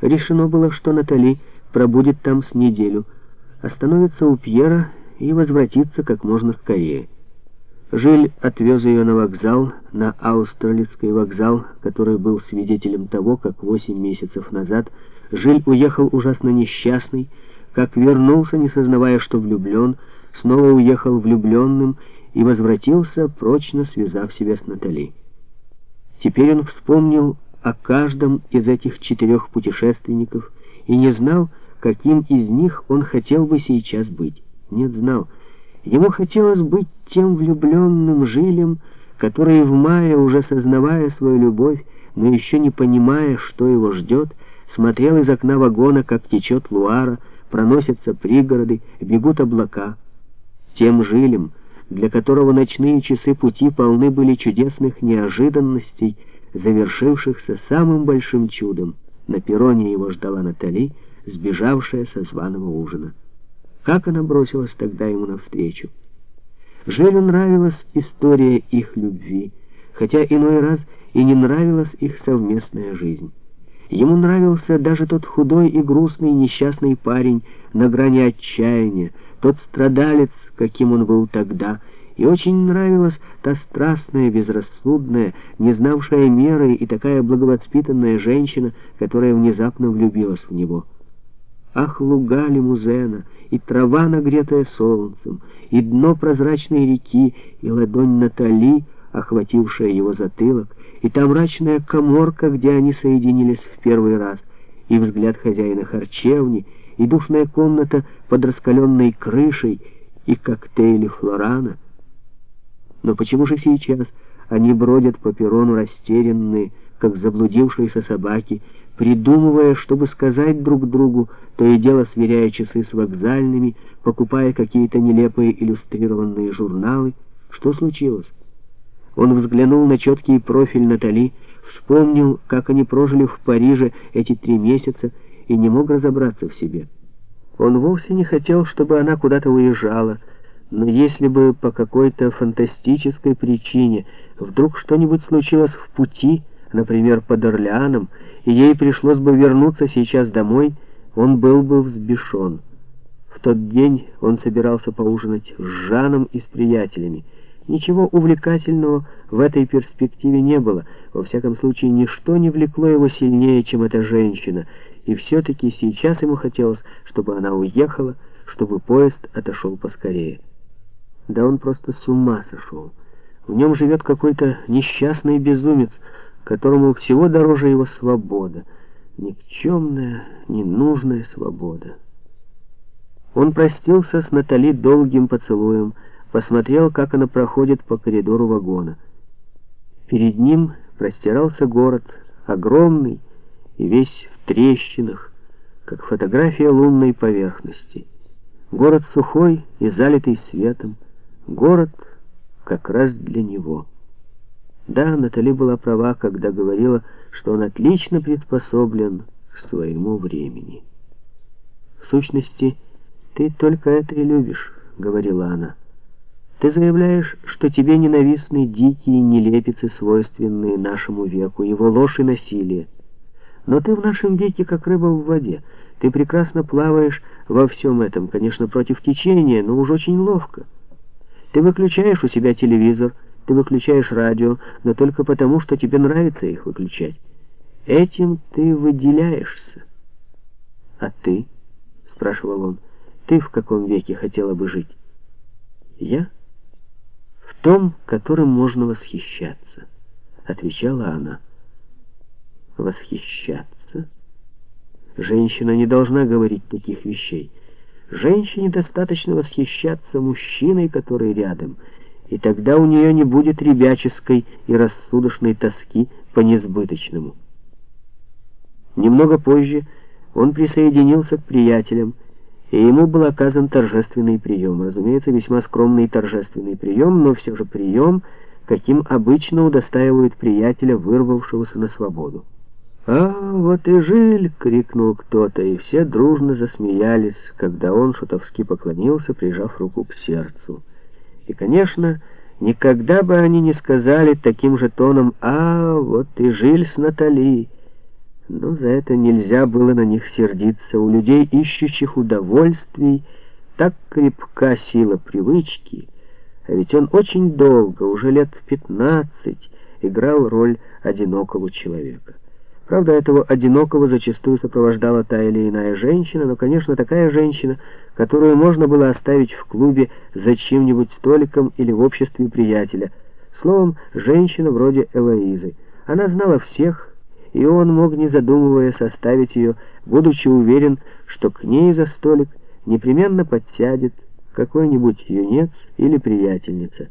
Решено было, что Натали пробудет там с неделю, остановится у Пьера и возвратится как можно скорее. Жиль отвез ее на вокзал, на Аустралицкий вокзал, который был свидетелем того, как восемь месяцев назад Жиль уехал ужасно несчастный, как вернулся, не сознавая, что влюблен, снова уехал влюбленным и возвратился, прочно связав себя с Натали. Теперь он вспомнил о каждом из этих четырех путешественников и не знал, каким из них он хотел бы сейчас быть. Нет, знал — Ему хотелось быть тем влюбленным жилем, который в мае, уже сознавая свою любовь, но еще не понимая, что его ждет, смотрел из окна вагона, как течет Луара, проносятся пригороды, бегут облака. Тем жилем, для которого ночные часы пути полны были чудесных неожиданностей, завершившихся самым большим чудом. На перроне его ждала Натали, сбежавшая со званого ужина. Как она бросилась тогда ему навстречу? Жилю нравилась история их любви, хотя иной раз и не нравилась их совместная жизнь. Ему нравился даже тот худой и грустный несчастный парень на грани отчаяния, тот страдалец, каким он был тогда, и очень нравилась та страстная, безрассудная, не знавшая меры и такая благовоспитанная женщина, которая внезапно влюбилась в него. Ах, луга лимузена, и трава, нагретая солнцем, и дно прозрачной реки, и ладонь Натали, охватившая его затылок, и та мрачная коморка, где они соединились в первый раз, и взгляд хозяина харчевни, и душная комната под раскаленной крышей, и коктейли Флорана. Но почему же сейчас они бродят по перрону растерянные, как заблудившиеся собаки, придумывая, чтобы сказать друг другу, то и дело сверяя часы с вокзальными, покупая какие-то нелепые иллюстрированные журналы. Что случилось? Он взглянул на четкий профиль Натали, вспомнил, как они прожили в Париже эти три месяца, и не мог разобраться в себе. Он вовсе не хотел, чтобы она куда-то уезжала, но если бы по какой-то фантастической причине вдруг что-нибудь случилось в пути, например, под Орлеаном, и ей пришлось бы вернуться сейчас домой, он был бы взбешен. В тот день он собирался поужинать с Жаном и с приятелями. Ничего увлекательного в этой перспективе не было. Во всяком случае, ничто не влекло его сильнее, чем эта женщина. И все-таки сейчас ему хотелось, чтобы она уехала, чтобы поезд отошел поскорее. Да он просто с ума сошел. В нем живет какой-то несчастный безумец, которому всего дороже его свобода, никчемная, ненужная свобода. Он простился с Натали долгим поцелуем, посмотрел, как она проходит по коридору вагона. Перед ним простирался город, огромный и весь в трещинах, как фотография лунной поверхности. Город сухой и залитый светом, город как раз для него. Да, Натали была права, когда говорила, что он отлично приспособлен к своему времени. В сущности, ты только это и любишь, говорила она. Ты заявляешь, что тебе ненавистны дикие нелепицы, свойственные нашему веку, его ложь и насилие. Но ты в нашем веке как рыба в воде. Ты прекрасно плаваешь во всем этом, конечно, против течения, но уж очень ловко. Ты выключаешь у себя телевизор, ты выключаешь радио, но только потому, что тебе нравится их выключать. Этим ты выделяешься. А ты, спрашивал он, ты в каком веке хотела бы жить? Я? В том, которым можно восхищаться, отвечала она. Восхищаться? Женщина не должна говорить таких вещей. Женщине достаточно восхищаться мужчиной, который рядом, и тогда у нее не будет ребяческой и рассудочной тоски по несбыточному. Немного позже он присоединился к приятелям, и ему был оказан торжественный прием. Разумеется, весьма скромный торжественный прием, но все же прием, каким обычно удостаивают приятеля, вырвавшегося на свободу. «А, вот и Жиль!» — крикнул кто-то, и все дружно засмеялись, когда он шутовски поклонился, прижав руку к сердцу. И, конечно, никогда бы они не сказали таким же тоном «А, вот и Жиль с Натали». Но за это нельзя было на них сердиться. У людей, ищущих удовольствий, так крепка сила привычки, а ведь он очень долго, уже лет пятнадцать, играл роль одинокого человека. Правда, этого одинокого зачастую сопровождала та или иная женщина, но, конечно, такая женщина, которую можно было оставить в клубе за чьим-нибудь столиком или в обществе приятеля. Словом, женщина вроде Элоизы. Она знала всех, и он мог, не задумываясь, оставить ее, будучи уверен, что к ней за столик непременно подсядет какой-нибудь юнец или приятельница.